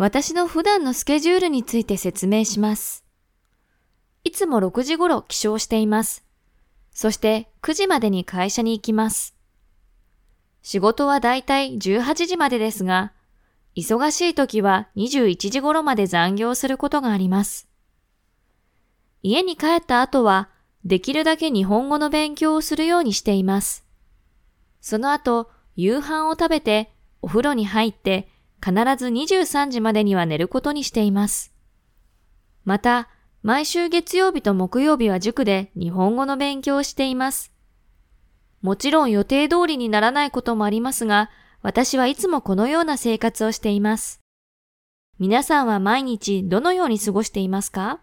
私の普段のスケジュールについて説明します。いつも6時頃起床しています。そして9時までに会社に行きます。仕事はだいたい18時までですが、忙しい時は21時頃まで残業することがあります。家に帰った後は、できるだけ日本語の勉強をするようにしています。その後、夕飯を食べて、お風呂に入って、必ず23時までには寝ることにしています。また、毎週月曜日と木曜日は塾で日本語の勉強をしています。もちろん予定通りにならないこともありますが、私はいつもこのような生活をしています。皆さんは毎日どのように過ごしていますか？